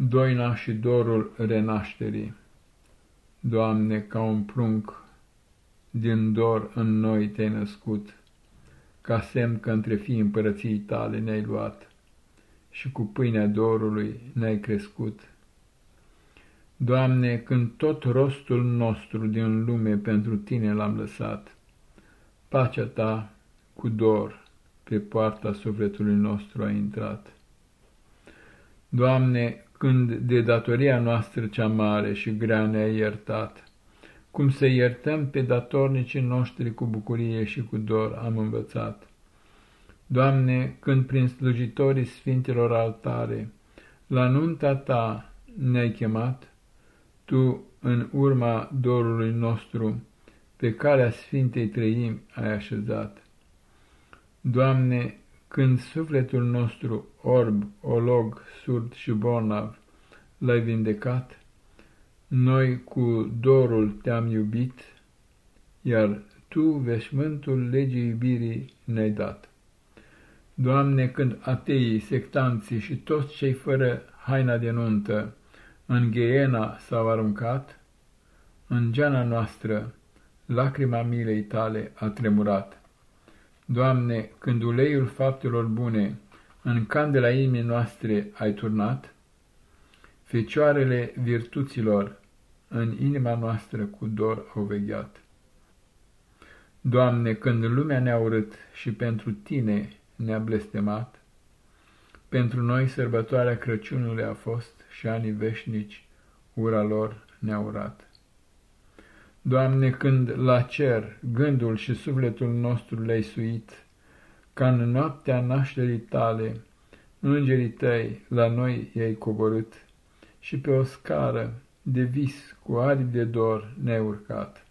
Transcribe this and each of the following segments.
doina și dorul renașterii. Doamne, ca un prunc din dor în noi te-ai născut, ca semn că între fii împărăției tale ne-ai luat și cu pâinea dorului ne-ai crescut. Doamne, când tot rostul nostru din lume pentru Tine l-am lăsat, pacea Ta cu dor pe poarta sufletului nostru a intrat. Doamne, când de datoria noastră cea mare și grea ne-a iertat, cum să iertăm pe datornicii noștri cu bucurie și cu dor am învățat. Doamne, când prin slujitorii sfintelor altare, la nunta Ta ne-ai chemat, Tu, în urma dorului nostru, pe calea Sfintei Trăim ai așezat. Doamne, când sufletul nostru, orb, olog, surd și bolnav, l-ai vindecat, noi cu dorul te-am iubit, iar Tu veșmântul legii iubirii ne-ai dat. Doamne, când ateii, sectanții și toți cei fără haina de nuntă în ghiena s-au aruncat, în geana noastră lacrima milei tale a tremurat. Doamne, când uleiul faptelor bune în candela inimii noastre ai turnat, fecioarele virtuților în inima noastră cu dor au vegheat. Doamne, când lumea ne-a urât și pentru Tine ne-a blestemat, pentru noi sărbătoarea Crăciunului a fost și anii veșnici ura lor ne-a urat. Doamne, când la cer gândul și sufletul nostru le-ai suit, ca în noaptea nașterii tale, îngerii tăi la noi i-ai coborât și pe o scară de vis cu aripi de dor ne-ai urcat.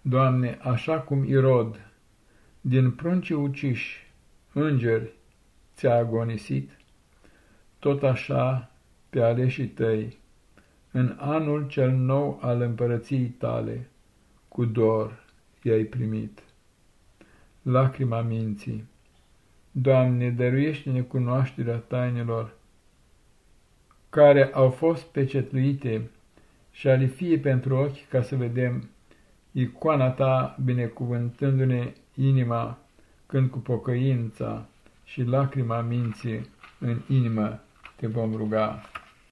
Doamne, așa cum Irod, din pruncii uciși, îngeri ți-a agonisit, tot așa pe aleșii tăi, în anul cel nou al împărăției tale, cu dor i-ai primit. Lacrima minții, Doamne, dăruiește-ne cunoașterea tainelor, care au fost pecetluite și ale fie pentru ochi ca să vedem icoana Ta binecuvântându-ne inima când cu pocăința și lacrima minții în inimă te vom ruga.